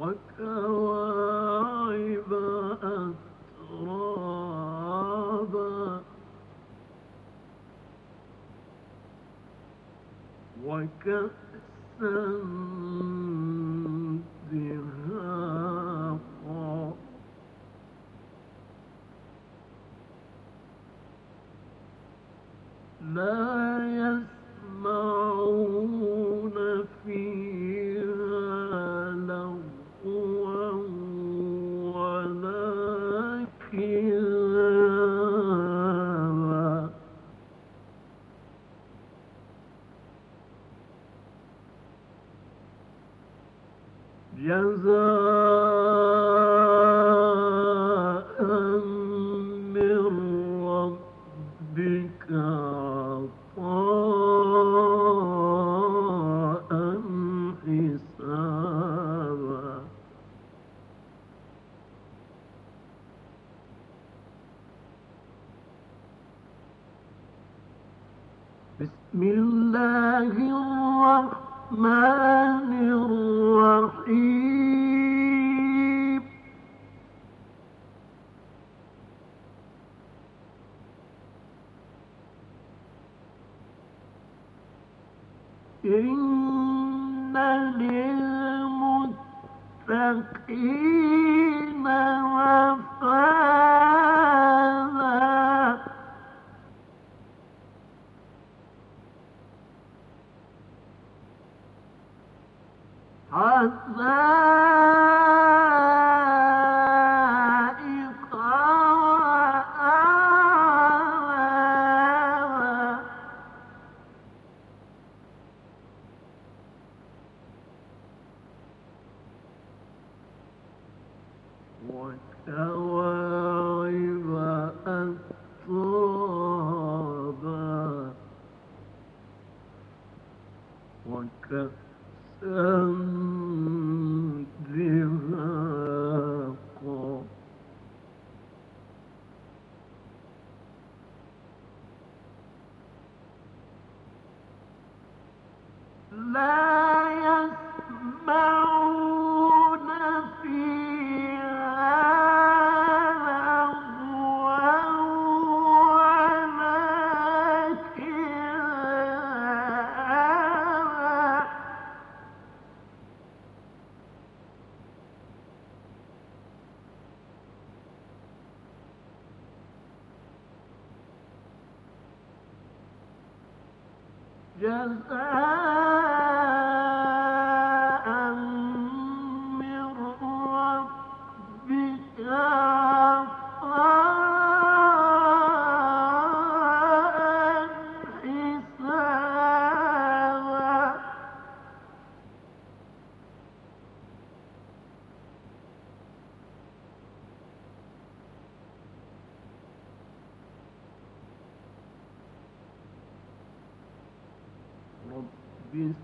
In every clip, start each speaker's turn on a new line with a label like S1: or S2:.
S1: وكواعب أترابا. وكأسا عذاب. being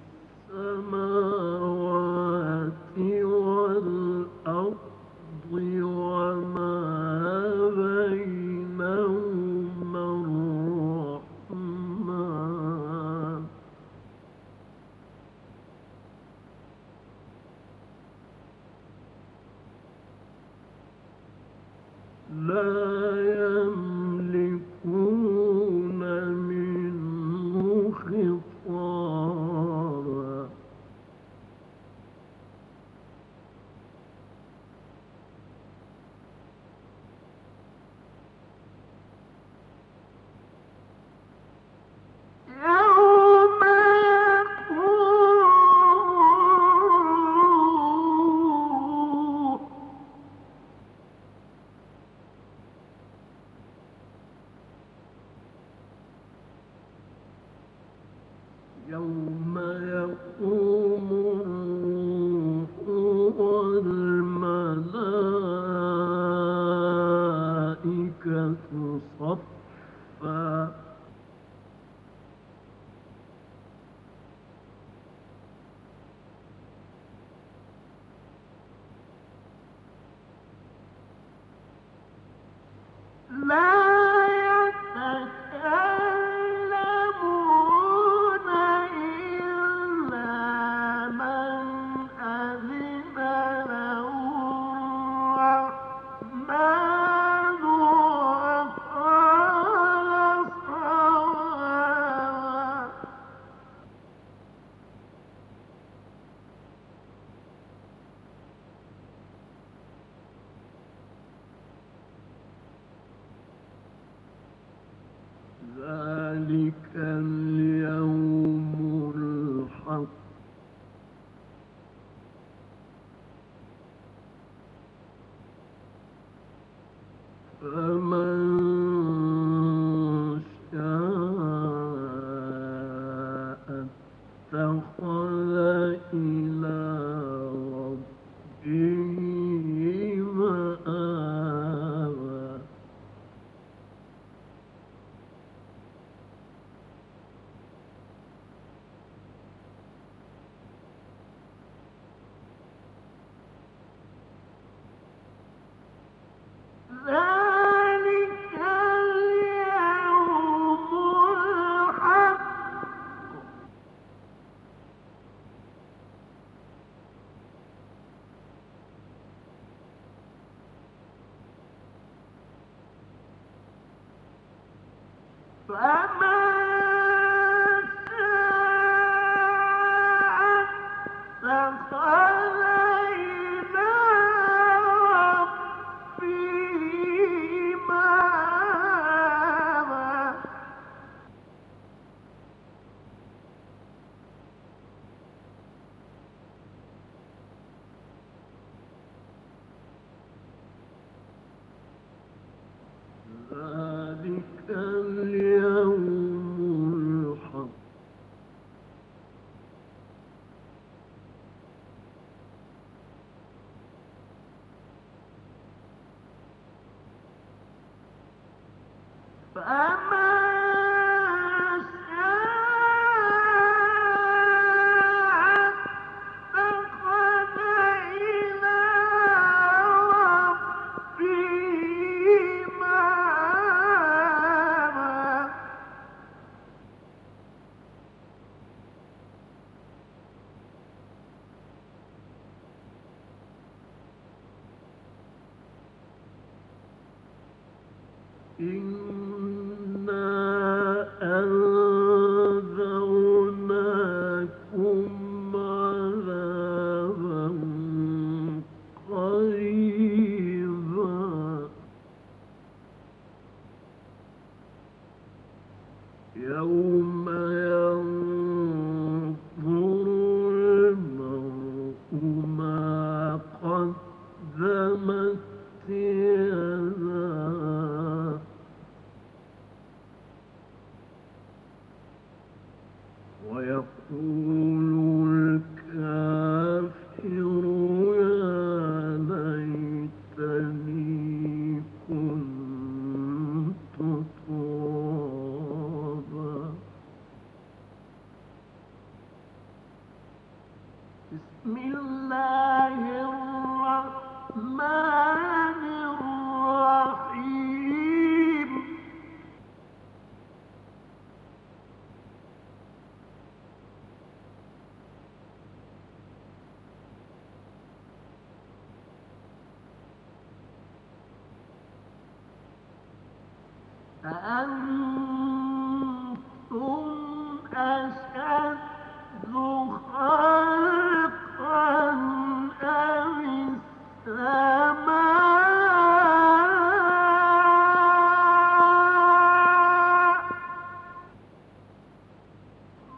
S1: إن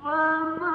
S1: بناها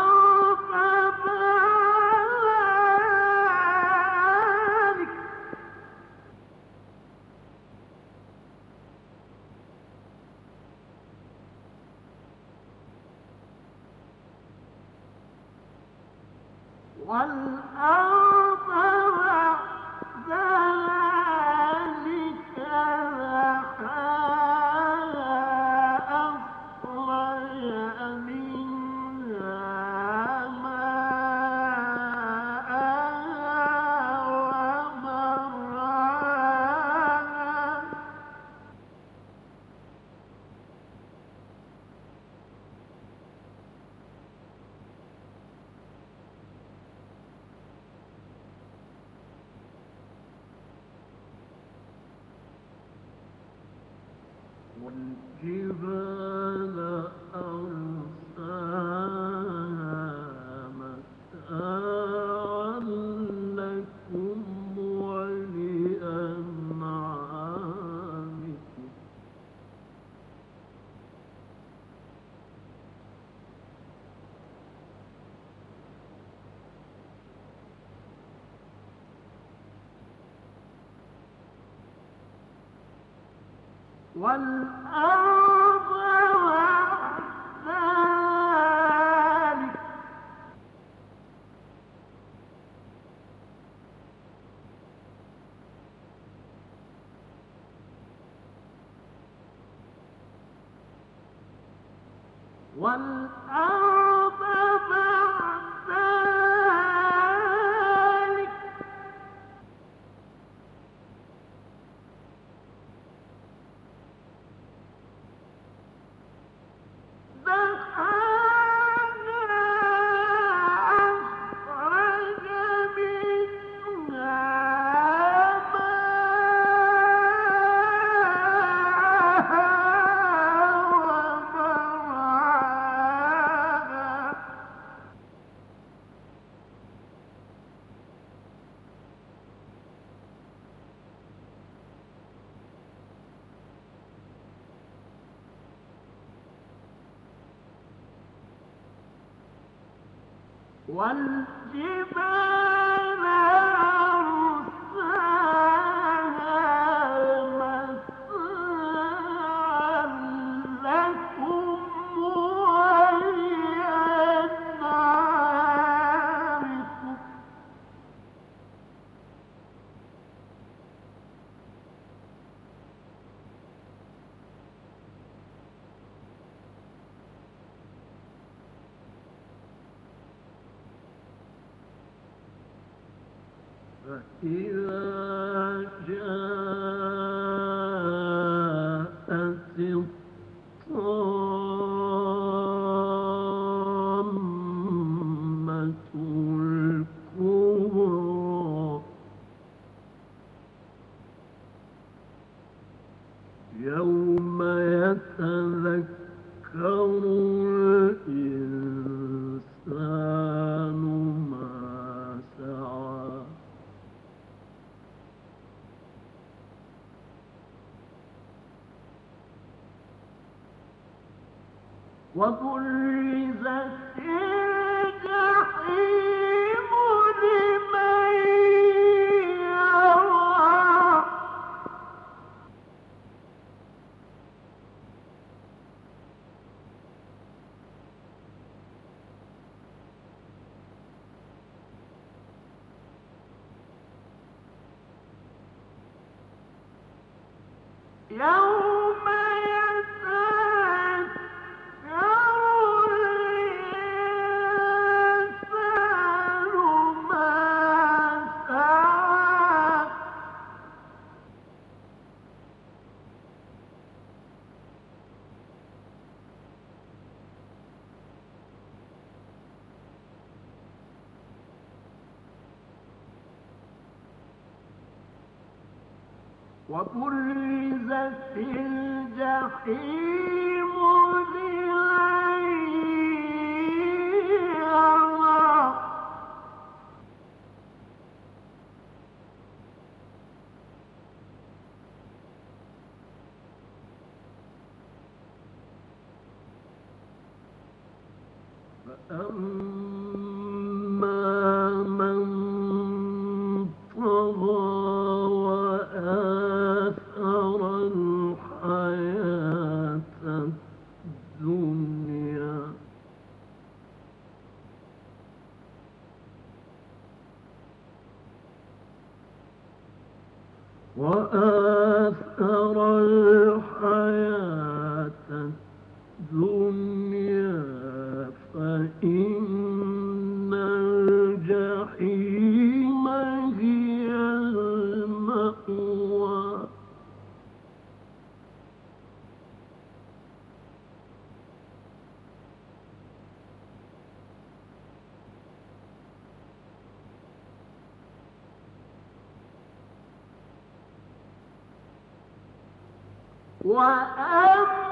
S1: Oh, When given والأرض فإذا go وبرزت الجحيم وأما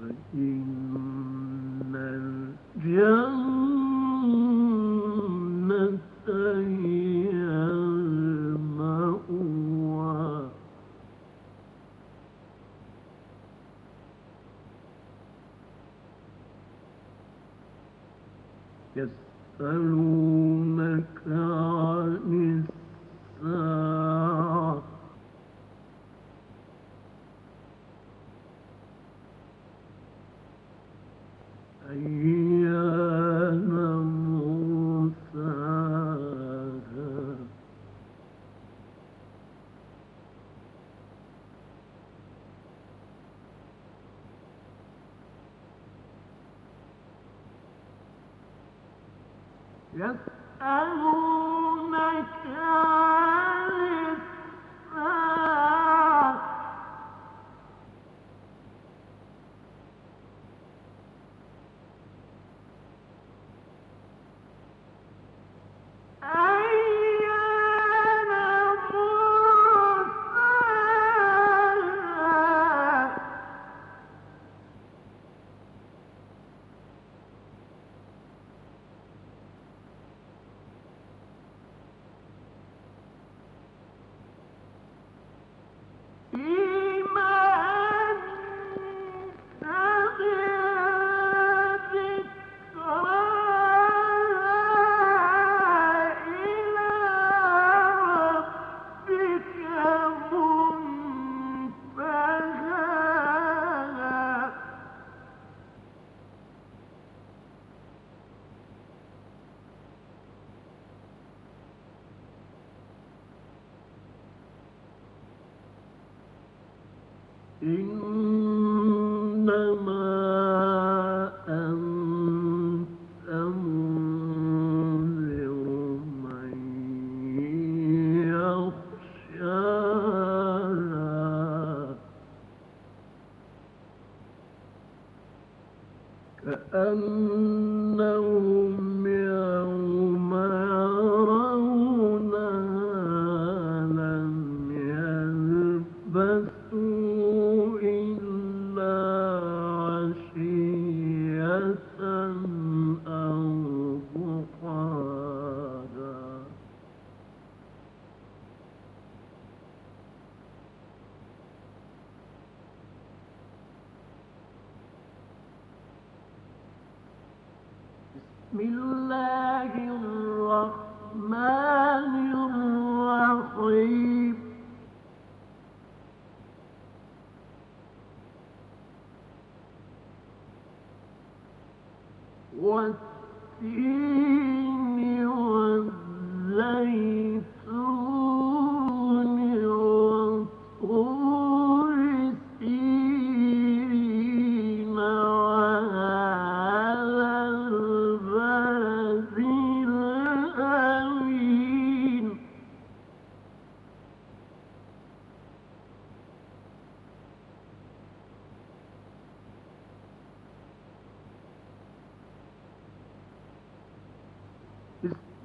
S1: يسألونك يسألونك عن ربك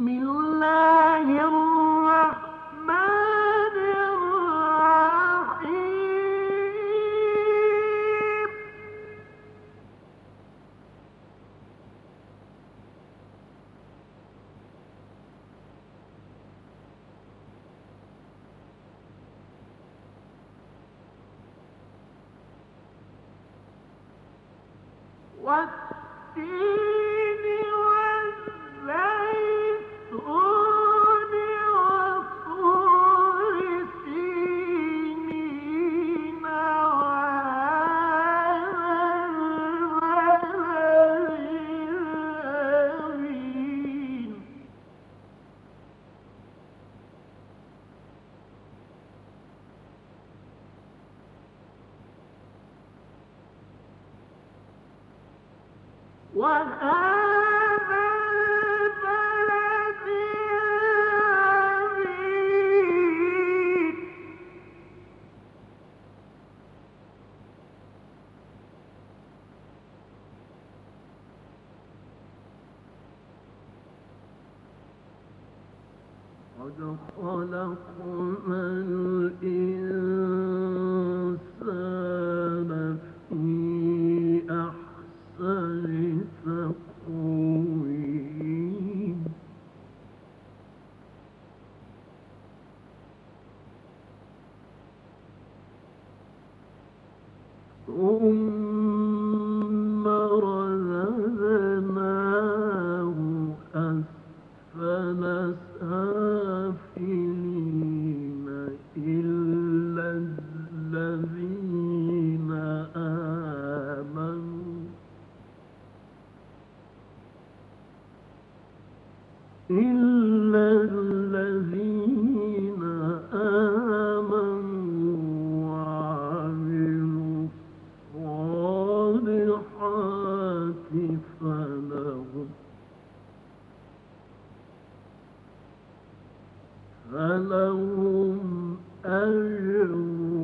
S1: بسم فلهم أجر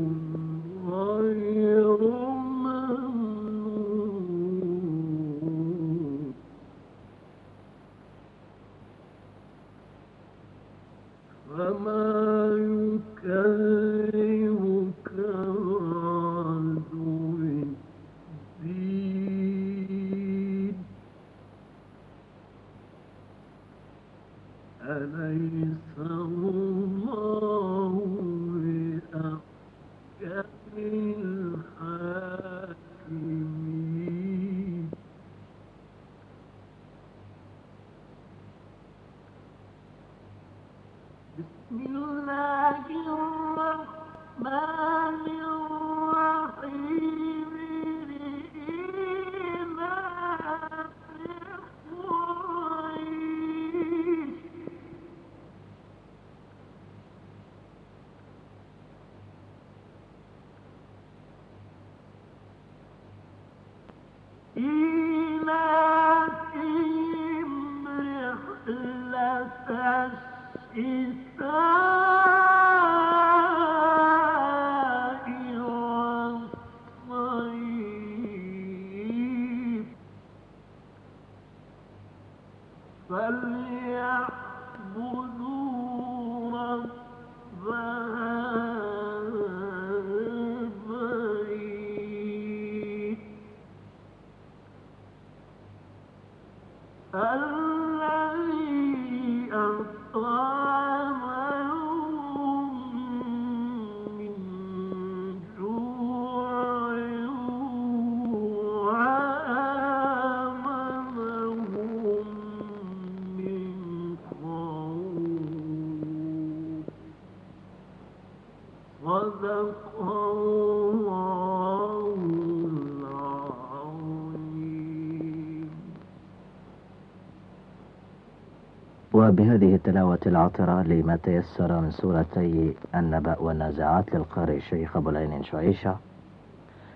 S1: الذي أطعمهم
S2: وبهذه التلاوة العطرة لما تيسر من سورتي النبأ والنازعات للقارئ الشيخ أبو العين شعيشة.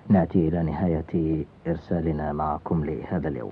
S2: نأتي إلى نهاية إرسالنا معكم لهذا اليوم.